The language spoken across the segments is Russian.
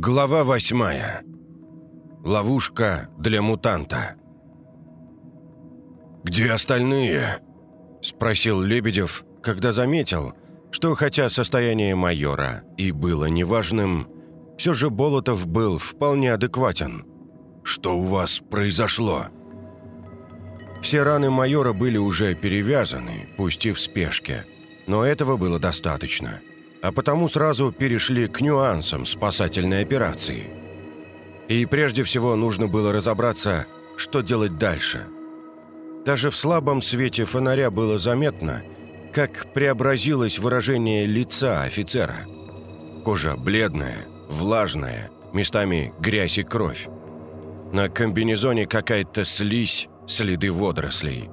Глава восьмая. Ловушка для мутанта. «Где остальные?» – спросил Лебедев, когда заметил, что хотя состояние майора и было неважным, все же Болотов был вполне адекватен. «Что у вас произошло?» Все раны майора были уже перевязаны, пусть и в спешке, но этого было достаточно, а потому сразу перешли к нюансам спасательной операции. И прежде всего нужно было разобраться, что делать дальше. Даже в слабом свете фонаря было заметно, как преобразилось выражение лица офицера. Кожа бледная, влажная, местами грязь и кровь. На комбинезоне какая-то слизь, следы водорослей.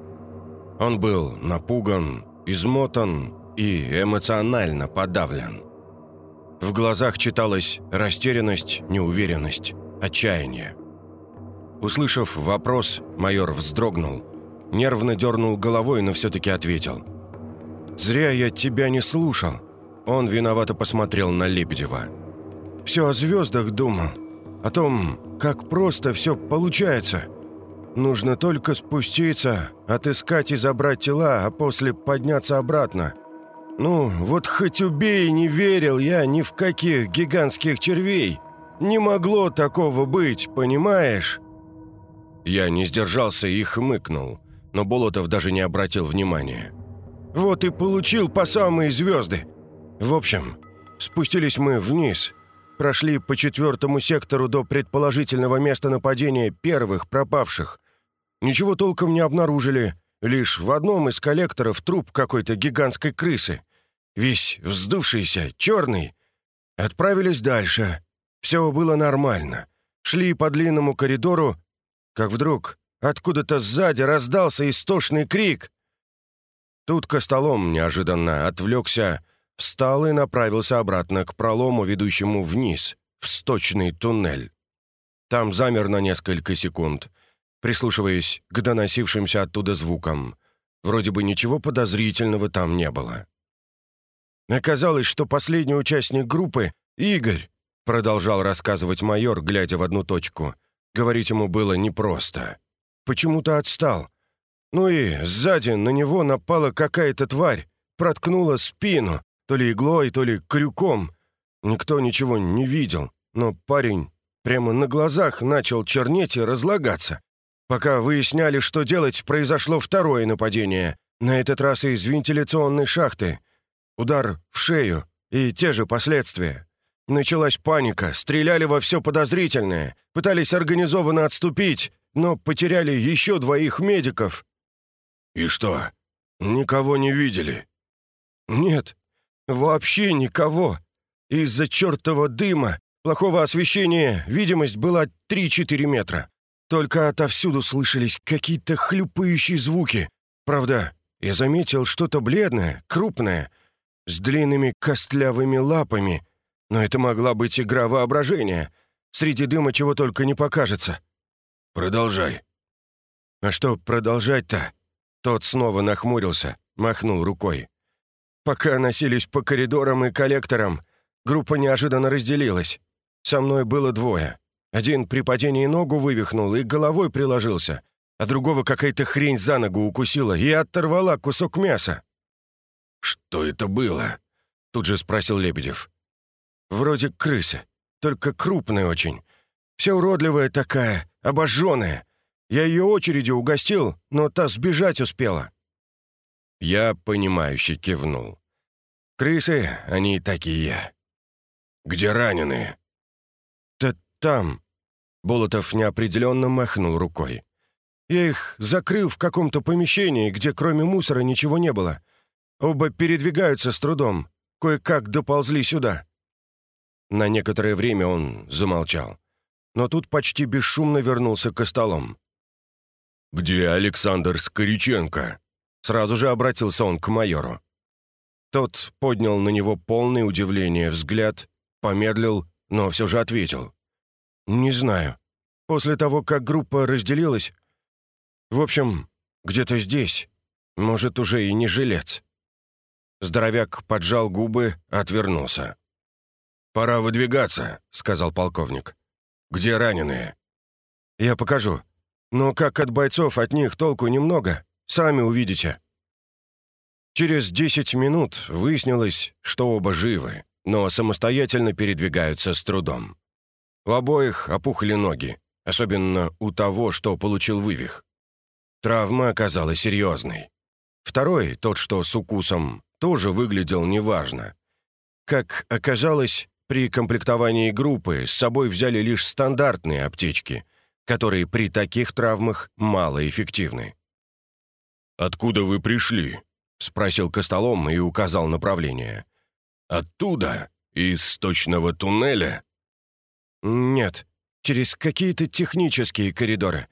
Он был напуган, измотан и эмоционально подавлен. В глазах читалась растерянность, неуверенность, отчаяние. Услышав вопрос, майор вздрогнул, нервно дернул головой, но все-таки ответил. «Зря я тебя не слушал». Он виновато посмотрел на Лебедева. «Все о звездах думал, о том, как просто все получается. Нужно только спуститься, отыскать и забрать тела, а после подняться обратно. Ну, вот хоть убей, не верил я ни в каких гигантских червей. Не могло такого быть, понимаешь?» Я не сдержался и хмыкнул, но Болотов даже не обратил внимания. «Вот и получил по самые звезды. В общем, спустились мы вниз, прошли по четвертому сектору до предположительного места нападения первых пропавших, Ничего толком не обнаружили. Лишь в одном из коллекторов труп какой-то гигантской крысы. Весь вздувшийся, черный. Отправились дальше. Все было нормально. Шли по длинному коридору, как вдруг откуда-то сзади раздался истошный крик. Тут Костолом неожиданно отвлекся, встал и направился обратно к пролому, ведущему вниз, в сточный туннель. Там замер на несколько секунд — прислушиваясь к доносившимся оттуда звукам. Вроде бы ничего подозрительного там не было. Оказалось, что последний участник группы — Игорь, продолжал рассказывать майор, глядя в одну точку. Говорить ему было непросто. Почему-то отстал. Ну и сзади на него напала какая-то тварь, проткнула спину, то ли иглой, то ли крюком. Никто ничего не видел, но парень прямо на глазах начал чернеть и разлагаться. Пока выясняли, что делать, произошло второе нападение. На этот раз из вентиляционной шахты. Удар в шею и те же последствия. Началась паника, стреляли во все подозрительное, пытались организованно отступить, но потеряли еще двоих медиков. «И что, никого не видели?» «Нет, вообще никого. Из-за чертова дыма, плохого освещения, видимость была 3-4 метра. Только отовсюду слышались какие-то хлюпающие звуки. Правда, я заметил что-то бледное, крупное, с длинными костлявыми лапами. Но это могла быть игра воображения. Среди дыма чего только не покажется. «Продолжай». «А что продолжать-то?» Тот снова нахмурился, махнул рукой. Пока носились по коридорам и коллекторам, группа неожиданно разделилась. Со мной было двое. Один при падении ногу вывихнул и головой приложился, а другого какая-то хрень за ногу укусила и оторвала кусок мяса. «Что это было?» — тут же спросил Лебедев. «Вроде крысы, только крупная очень. Вся уродливая такая, обожженная. Я ее очередью угостил, но та сбежать успела». Я, понимающе кивнул. «Крысы, они такие». «Где раненые?» «Да там, Болотов неопределенно махнул рукой. «Я их закрыл в каком-то помещении, где кроме мусора ничего не было. Оба передвигаются с трудом. Кое-как доползли сюда». На некоторое время он замолчал. Но тут почти бесшумно вернулся к столам. «Где Александр Скориченко?» Сразу же обратился он к майору. Тот поднял на него полное удивление взгляд, помедлил, но все же ответил. «Не знаю. После того, как группа разделилась... В общем, где-то здесь. Может, уже и не жилец». Здоровяк поджал губы, отвернулся. пора выдвигаться», — сказал полковник. «Где раненые?» «Я покажу. Но как от бойцов от них толку немного. Сами увидите». Через 10 минут выяснилось, что оба живы, но самостоятельно передвигаются с трудом. У обоих опухли ноги, особенно у того, что получил вывих. Травма оказалась серьезной. Второй, тот, что с укусом, тоже выглядел неважно. Как оказалось, при комплектовании группы с собой взяли лишь стандартные аптечки, которые при таких травмах малоэффективны. «Откуда вы пришли?» — спросил Костолом и указал направление. «Оттуда? Из сточного туннеля?» «Нет, через какие-то технические коридоры.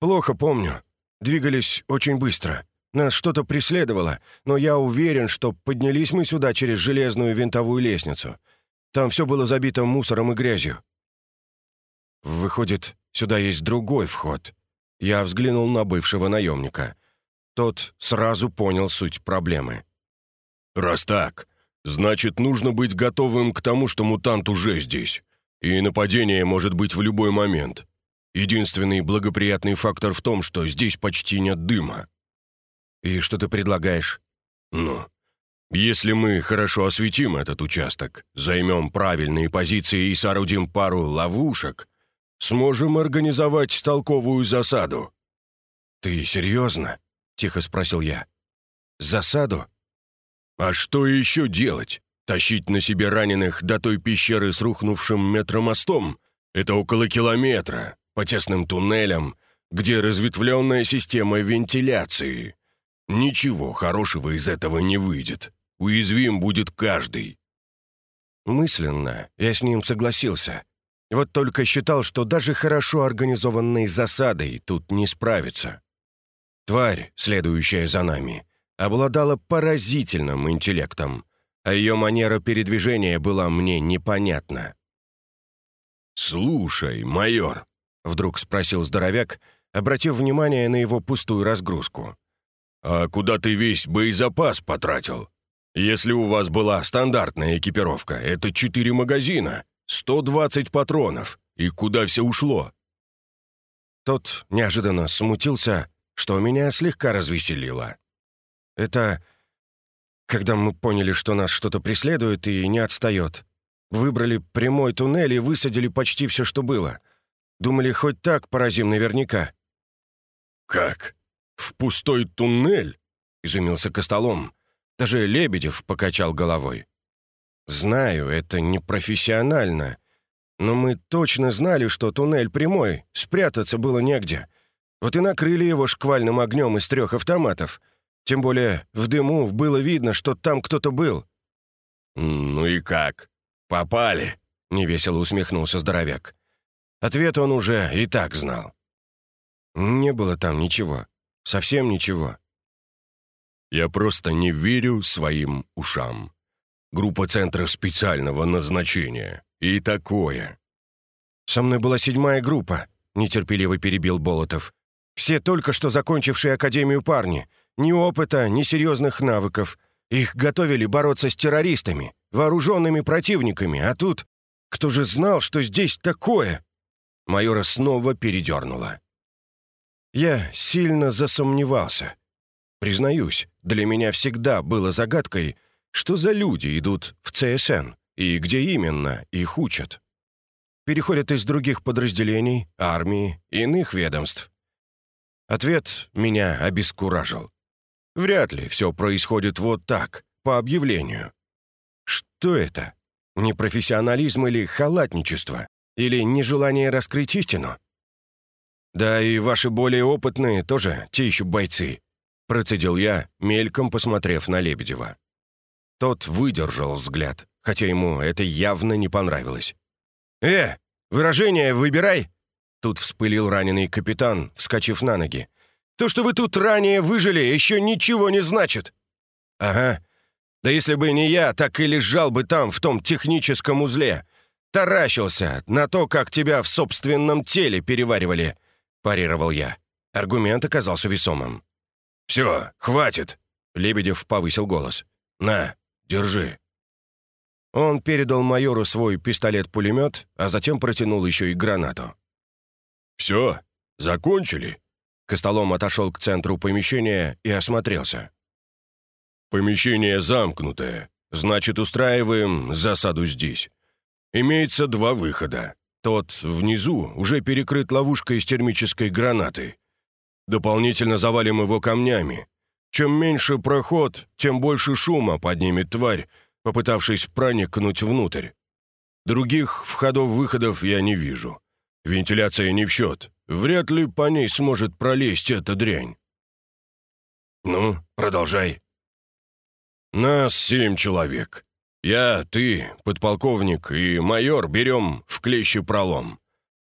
Плохо помню. Двигались очень быстро. Нас что-то преследовало, но я уверен, что поднялись мы сюда через железную винтовую лестницу. Там все было забито мусором и грязью». «Выходит, сюда есть другой вход». Я взглянул на бывшего наемника. Тот сразу понял суть проблемы. «Раз так, значит, нужно быть готовым к тому, что мутант уже здесь. И нападение может быть в любой момент. Единственный благоприятный фактор в том, что здесь почти нет дыма». «И что ты предлагаешь?» «Ну, если мы хорошо осветим этот участок, займем правильные позиции и соорудим пару ловушек, сможем организовать толковую засаду». «Ты серьезно?» тихо спросил я. «Засаду?» «А что еще делать? Тащить на себе раненых до той пещеры с рухнувшим метромостом? Это около километра, по тесным туннелям, где разветвленная система вентиляции. Ничего хорошего из этого не выйдет. Уязвим будет каждый». Мысленно я с ним согласился. Вот только считал, что даже хорошо организованной засадой тут не справится. Тварь, следующая за нами, обладала поразительным интеллектом, а ее манера передвижения была мне непонятна. «Слушай, майор», — вдруг спросил здоровяк, обратив внимание на его пустую разгрузку. «А куда ты весь боезапас потратил? Если у вас была стандартная экипировка, это четыре магазина, 120 патронов, и куда все ушло?» Тот неожиданно смутился, что меня слегка развеселило. Это когда мы поняли, что нас что-то преследует и не отстает. Выбрали прямой туннель и высадили почти все, что было. Думали, хоть так поразим наверняка. «Как? В пустой туннель?» — изумился Костолом. Даже Лебедев покачал головой. «Знаю, это непрофессионально, но мы точно знали, что туннель прямой, спрятаться было негде. Вот и накрыли его шквальным огнем из трех автоматов. Тем более в дыму было видно, что там кто-то был. «Ну и как? Попали?» — невесело усмехнулся здоровяк. Ответ он уже и так знал. Не было там ничего. Совсем ничего. Я просто не верю своим ушам. Группа центра специального назначения. И такое. Со мной была седьмая группа, нетерпеливо перебил Болотов. Все только что закончившие академию парни. Ни опыта, ни серьезных навыков. Их готовили бороться с террористами, вооруженными противниками, а тут... Кто же знал, что здесь такое?» Майора снова передернуло. Я сильно засомневался. Признаюсь, для меня всегда было загадкой, что за люди идут в ЦСН и где именно их учат. Переходят из других подразделений, армии, иных ведомств. Ответ меня обескуражил. Вряд ли все происходит вот так, по объявлению. Что это? Непрофессионализм или халатничество? Или нежелание раскрыть истину? Да и ваши более опытные тоже те еще бойцы, процедил я, мельком посмотрев на Лебедева. Тот выдержал взгляд, хотя ему это явно не понравилось. «Э, выражение выбирай!» Тут вспылил раненый капитан, вскочив на ноги. «То, что вы тут ранее выжили, еще ничего не значит!» «Ага. Да если бы не я, так и лежал бы там, в том техническом узле. Таращился на то, как тебя в собственном теле переваривали», — парировал я. Аргумент оказался весомым. «Все, хватит!» — Лебедев повысил голос. «На, держи». Он передал майору свой пистолет-пулемет, а затем протянул еще и гранату. «Все, закончили?» Костолом отошел к центру помещения и осмотрелся. «Помещение замкнутое, значит, устраиваем засаду здесь. Имеется два выхода. Тот внизу уже перекрыт ловушкой из термической гранаты. Дополнительно завалим его камнями. Чем меньше проход, тем больше шума поднимет тварь, попытавшись проникнуть внутрь. Других входов-выходов я не вижу. Вентиляция не в счет. Вряд ли по ней сможет пролезть эта дрянь. Ну, продолжай. Нас семь человек. Я, ты, подполковник и майор берем в клещи пролом.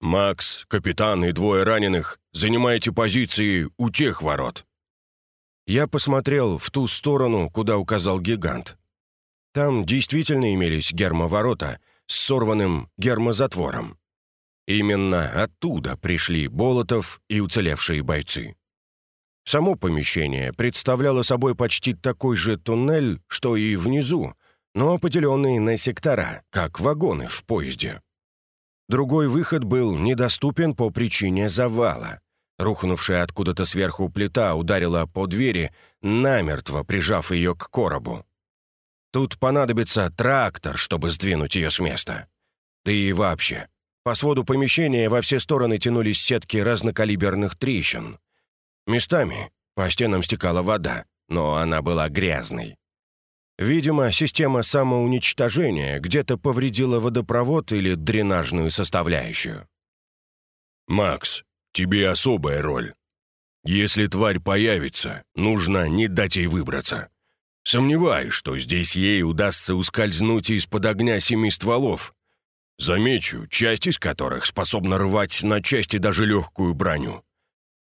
Макс, капитан и двое раненых занимаете позиции у тех ворот. Я посмотрел в ту сторону, куда указал гигант. Там действительно имелись гермоворота с сорванным гермозатвором. Именно оттуда пришли Болотов и уцелевшие бойцы. Само помещение представляло собой почти такой же туннель, что и внизу, но поделенный на сектора, как вагоны в поезде. Другой выход был недоступен по причине завала. Рухнувшая откуда-то сверху плита ударила по двери, намертво прижав ее к коробу. Тут понадобится трактор, чтобы сдвинуть ее с места. Да и вообще, по своду помещения во все стороны тянулись сетки разнокалиберных трещин. Местами по стенам стекала вода, но она была грязной. Видимо, система самоуничтожения где-то повредила водопровод или дренажную составляющую. «Макс, тебе особая роль. Если тварь появится, нужно не дать ей выбраться. Сомневаюсь, что здесь ей удастся ускользнуть из-под огня семи стволов. Замечу, часть из которых способна рвать на части даже легкую броню.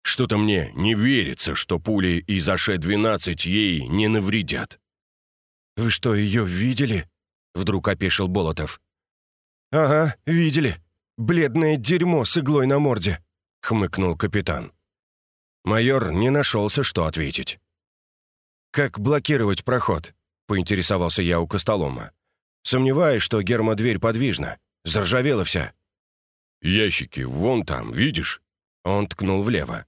Что-то мне не верится, что пули из АШ-12 ей не навредят. «Вы что, ее видели?» — вдруг опешил Болотов. «Ага, видели. Бледное дерьмо с иглой на морде», — хмыкнул капитан. Майор не нашелся, что ответить. «Как блокировать проход?» — поинтересовался я у Костолома. «Сомневаюсь, что гермодверь подвижна. Заржавела вся». «Ящики вон там, видишь?» Он ткнул влево.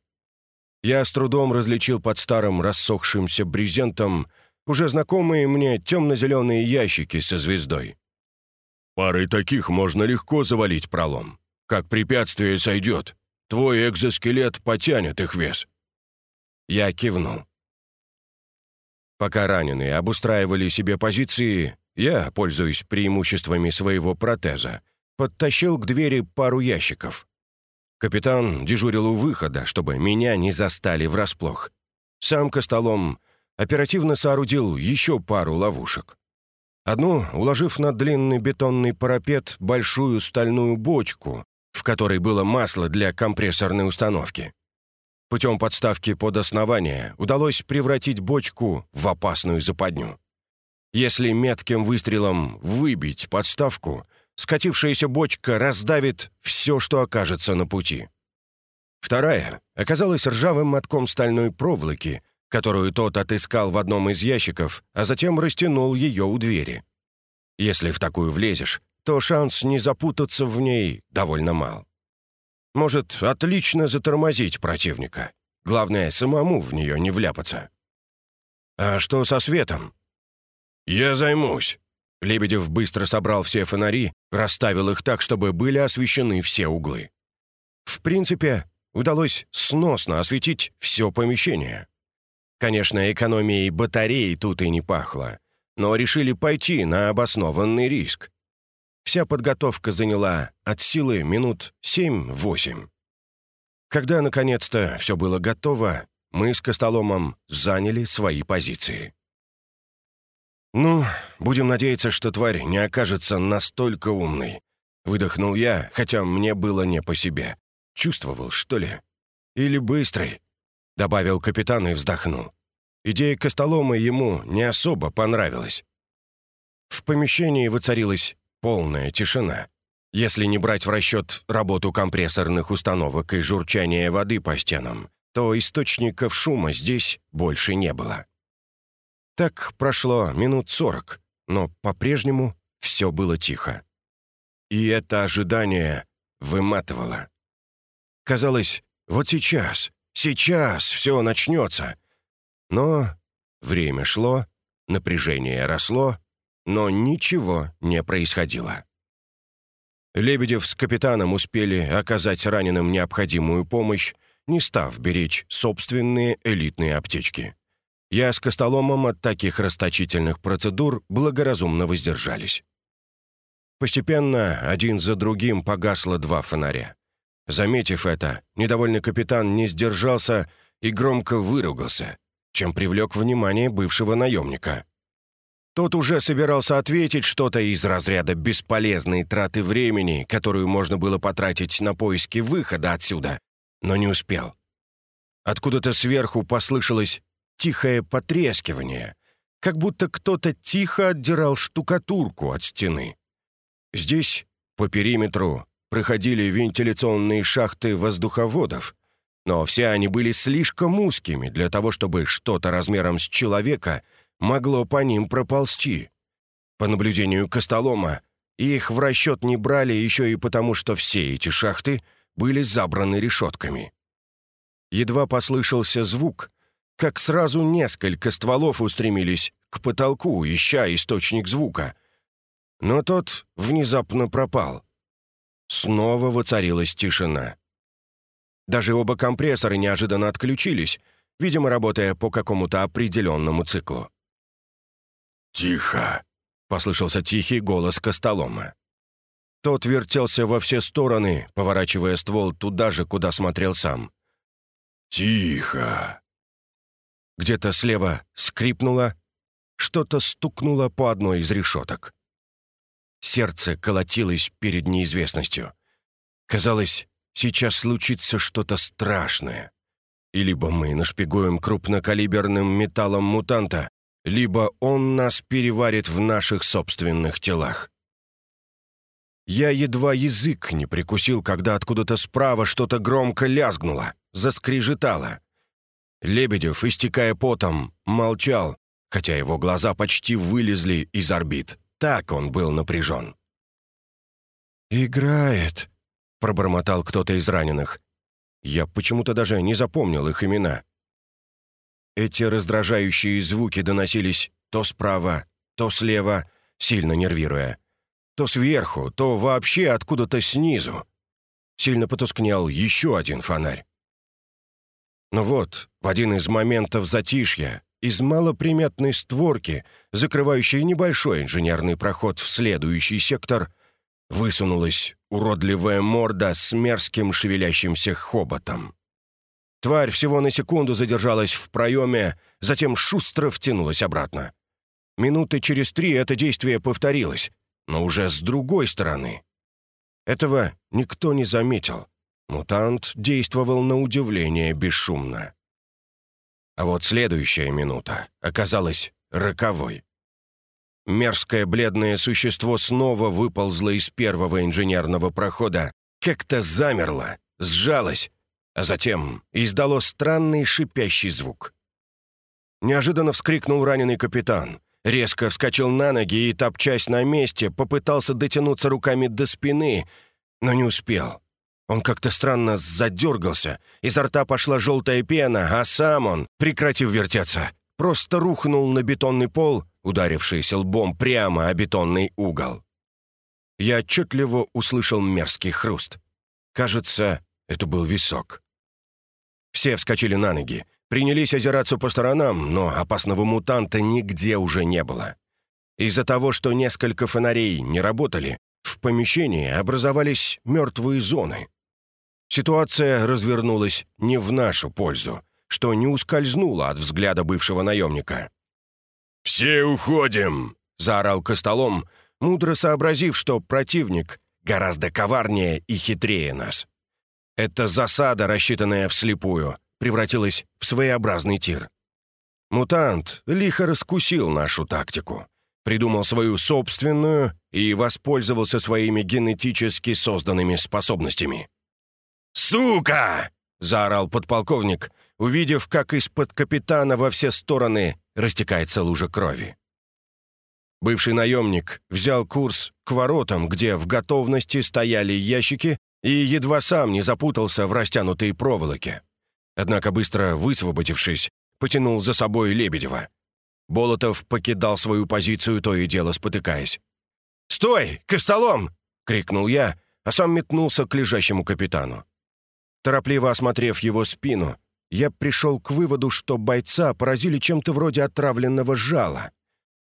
Я с трудом различил под старым рассохшимся брезентом уже знакомые мне темно-зеленые ящики со звездой. «Парой таких можно легко завалить пролом. Как препятствие сойдет. Твой экзоскелет потянет их вес». Я кивнул. Пока раненые обустраивали себе позиции, я, пользуясь преимуществами своего протеза, подтащил к двери пару ящиков. Капитан дежурил у выхода, чтобы меня не застали врасплох. Сам Костолом оперативно соорудил еще пару ловушек. Одну, уложив на длинный бетонный парапет большую стальную бочку, в которой было масло для компрессорной установки. Путем подставки под основание удалось превратить бочку в опасную западню. Если метким выстрелом выбить подставку, скатившаяся бочка раздавит все, что окажется на пути. Вторая оказалась ржавым мотком стальной проволоки, которую тот отыскал в одном из ящиков, а затем растянул ее у двери. Если в такую влезешь, то шанс не запутаться в ней довольно мал. Может отлично затормозить противника. Главное, самому в нее не вляпаться. «А что со светом?» «Я займусь». Лебедев быстро собрал все фонари, расставил их так, чтобы были освещены все углы. В принципе, удалось сносно осветить все помещение. Конечно, экономией батареи тут и не пахло, но решили пойти на обоснованный риск. Вся подготовка заняла от силы минут 7-8. Когда, наконец-то, все было готово, мы с Костоломом заняли свои позиции. «Ну, будем надеяться, что тварь не окажется настолько умной», — выдохнул я, хотя мне было не по себе. Чувствовал, что ли? «Или быстрый», — добавил капитан и вздохнул. Идея Костолома ему не особо понравилась. В помещении воцарилась полная тишина. Если не брать в расчет работу компрессорных установок и журчание воды по стенам, то источников шума здесь больше не было. Так прошло минут сорок, но по-прежнему все было тихо. И это ожидание выматывало. Казалось, вот сейчас, сейчас все начнется. Но время шло, напряжение росло, но ничего не происходило. Лебедев с капитаном успели оказать раненым необходимую помощь, не став беречь собственные элитные аптечки. Я с Костоломом от таких расточительных процедур благоразумно воздержались. Постепенно один за другим погасло два фонаря. Заметив это, недовольный капитан не сдержался и громко выругался, чем привлек внимание бывшего наемника. Тот уже собирался ответить что-то из разряда бесполезной траты времени, которую можно было потратить на поиски выхода отсюда, но не успел. Откуда-то сверху послышалось тихое потрескивание, как будто кто-то тихо отдирал штукатурку от стены. Здесь, по периметру, проходили вентиляционные шахты воздуховодов, но все они были слишком узкими для того, чтобы что-то размером с человека могло по ним проползти. По наблюдению Костолома, их в расчет не брали еще и потому, что все эти шахты были забраны решетками. Едва послышался звук, как сразу несколько стволов устремились к потолку, ища источник звука. Но тот внезапно пропал. Снова воцарилась тишина. Даже оба компрессора неожиданно отключились, видимо, работая по какому-то определенному циклу. «Тихо!» — послышался тихий голос Костолома. Тот вертелся во все стороны, поворачивая ствол туда же, куда смотрел сам. «Тихо!» Где-то слева скрипнуло, что-то стукнуло по одной из решеток. Сердце колотилось перед неизвестностью. Казалось, сейчас случится что-то страшное. И либо мы нашпигуем крупнокалиберным металлом мутанта, либо он нас переварит в наших собственных телах. Я едва язык не прикусил, когда откуда-то справа что-то громко лязгнуло, заскрежетало. Лебедев, истекая потом, молчал, хотя его глаза почти вылезли из орбит. Так он был напряжен. «Играет», — пробормотал кто-то из раненых. Я почему-то даже не запомнил их имена. Эти раздражающие звуки доносились то справа, то слева, сильно нервируя. То сверху, то вообще откуда-то снизу. Сильно потускнел еще один фонарь. Но вот, в один из моментов затишья, из малоприметной створки, закрывающей небольшой инженерный проход в следующий сектор, высунулась уродливая морда с мерзким шевелящимся хоботом. Тварь всего на секунду задержалась в проеме, затем шустро втянулась обратно. Минуты через три это действие повторилось, но уже с другой стороны. Этого никто не заметил. Мутант действовал на удивление бесшумно. А вот следующая минута оказалась роковой. Мерзкое бледное существо снова выползло из первого инженерного прохода, как-то замерло, сжалось, а затем издало странный шипящий звук. Неожиданно вскрикнул раненый капитан, резко вскочил на ноги и, топчась на месте, попытался дотянуться руками до спины, но не успел. Он как-то странно задергался, изо рта пошла желтая пена, а сам он, прекратив вертеться, просто рухнул на бетонный пол, ударившийся лбом прямо о бетонный угол. Я отчетливо услышал мерзкий хруст. Кажется, это был висок. Все вскочили на ноги, принялись озираться по сторонам, но опасного мутанта нигде уже не было. Из-за того, что несколько фонарей не работали, в помещении образовались мертвые зоны. Ситуация развернулась не в нашу пользу, что не ускользнуло от взгляда бывшего наемника. «Все уходим!» — заорал Костолом, мудро сообразив, что противник гораздо коварнее и хитрее нас. Эта засада, рассчитанная вслепую, превратилась в своеобразный тир. Мутант лихо раскусил нашу тактику, придумал свою собственную и воспользовался своими генетически созданными способностями. «Сука!» — заорал подполковник, увидев, как из-под капитана во все стороны растекается лужа крови. Бывший наемник взял курс к воротам, где в готовности стояли ящики, и едва сам не запутался в растянутой проволоке. Однако, быстро высвободившись, потянул за собой Лебедева. Болотов покидал свою позицию, то и дело спотыкаясь. «Стой! Костолом!» — крикнул я, а сам метнулся к лежащему капитану. Торопливо осмотрев его спину, я пришел к выводу, что бойца поразили чем-то вроде отравленного жала.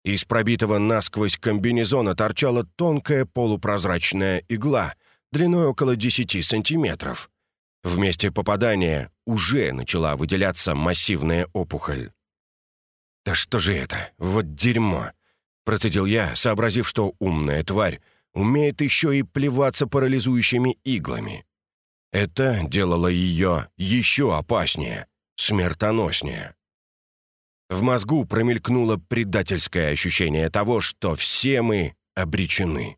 Из пробитого насквозь комбинезона торчала тонкая полупрозрачная игла, длиной около 10 сантиметров. В месте попадания уже начала выделяться массивная опухоль. «Да что же это? Вот дерьмо!» Процедил я, сообразив, что умная тварь умеет еще и плеваться парализующими иглами. Это делало ее еще опаснее, смертоноснее. В мозгу промелькнуло предательское ощущение того, что все мы обречены.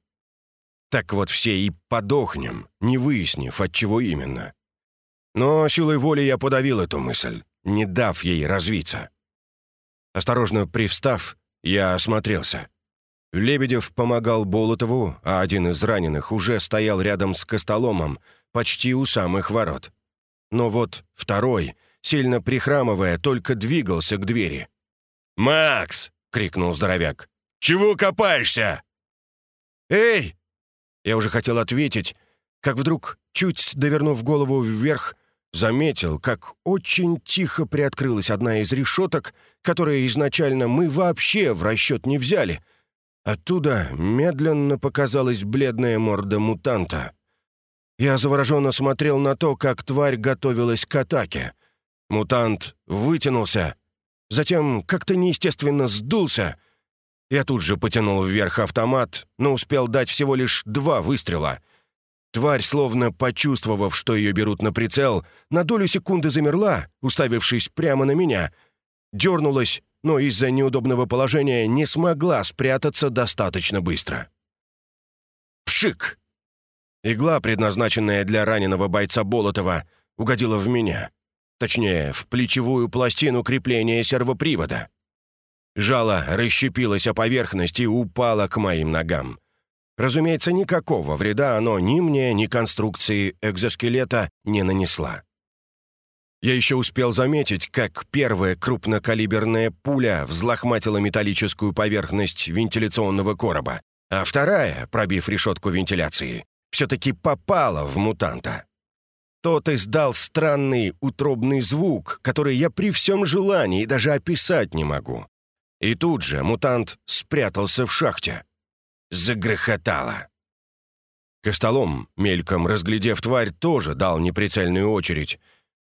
Так вот все и подохнем, не выяснив, от чего именно. Но силой воли я подавил эту мысль, не дав ей развиться. Осторожно привстав, я осмотрелся. Лебедев помогал Болотову, а один из раненых уже стоял рядом с Костоломом, почти у самых ворот. Но вот второй, сильно прихрамывая, только двигался к двери. «Макс!» — крикнул здоровяк. «Чего копаешься?» «Эй!» Я уже хотел ответить, как вдруг, чуть довернув голову вверх, заметил, как очень тихо приоткрылась одна из решеток, которые изначально мы вообще в расчет не взяли. Оттуда медленно показалась бледная морда мутанта. Я завороженно смотрел на то, как тварь готовилась к атаке. Мутант вытянулся, затем как-то неестественно сдулся. Я тут же потянул вверх автомат, но успел дать всего лишь два выстрела — Тварь, словно почувствовав, что ее берут на прицел, на долю секунды замерла, уставившись прямо на меня. Дернулась, но из-за неудобного положения не смогла спрятаться достаточно быстро. Пшик! Игла, предназначенная для раненого бойца Болотова, угодила в меня. Точнее, в плечевую пластину крепления сервопривода. Жало расщепилось о поверхность и упало к моим ногам. Разумеется, никакого вреда оно ни мне, ни конструкции экзоскелета не нанесла. Я еще успел заметить, как первая крупнокалиберная пуля взлохматила металлическую поверхность вентиляционного короба, а вторая, пробив решетку вентиляции, все-таки попала в мутанта. Тот издал странный утробный звук, который я при всем желании даже описать не могу. И тут же мутант спрятался в шахте загрохотало. Костолом, мельком разглядев тварь, тоже дал неприцельную очередь.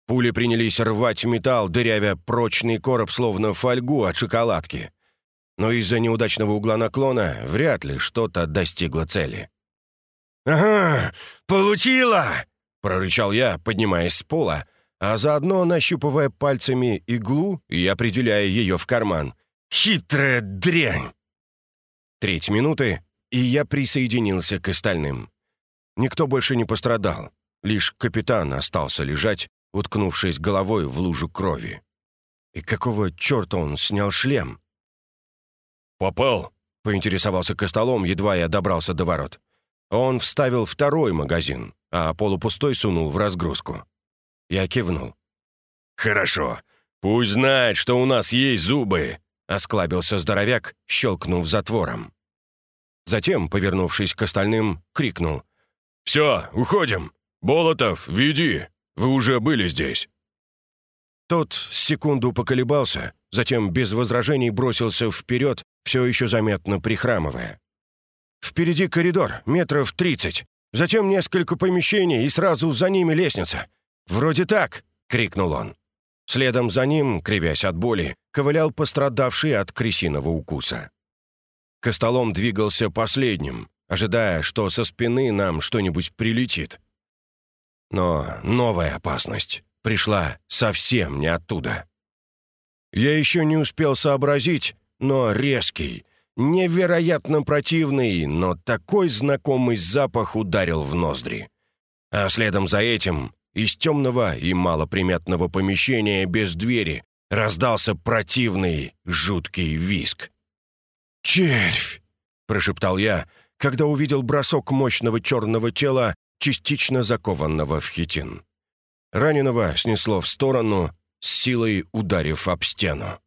Пули принялись рвать металл, дырявя прочный короб, словно фольгу от шоколадки. Но из-за неудачного угла наклона вряд ли что-то достигло цели. «Ага, получила!» — прорычал я, поднимаясь с пола, а заодно нащупывая пальцами иглу и определяя ее в карман. «Хитрая дрянь!» Треть минуты, и я присоединился к остальным. Никто больше не пострадал, лишь капитан остался лежать, уткнувшись головой в лужу крови. И какого черта он снял шлем? «Попал?» — поинтересовался Костолом, едва я добрался до ворот. Он вставил второй магазин, а полупустой сунул в разгрузку. Я кивнул. «Хорошо. Пусть знает, что у нас есть зубы!» — осклабился здоровяк, щелкнув затвором. Затем, повернувшись к остальным, крикнул. «Все, уходим! Болотов, веди! Вы уже были здесь!» Тот секунду поколебался, затем без возражений бросился вперед, все еще заметно прихрамывая. «Впереди коридор, метров тридцать, затем несколько помещений и сразу за ними лестница. Вроде так!» — крикнул он. Следом за ним, кривясь от боли, ковылял пострадавший от крысиного укуса. Костолом двигался последним, ожидая, что со спины нам что-нибудь прилетит. Но новая опасность пришла совсем не оттуда. Я еще не успел сообразить, но резкий, невероятно противный, но такой знакомый запах ударил в ноздри. А следом за этим из темного и малоприметного помещения без двери раздался противный, жуткий виск. «Червь!» — прошептал я, когда увидел бросок мощного черного тела, частично закованного в хитин. Раненого снесло в сторону, с силой ударив об стену.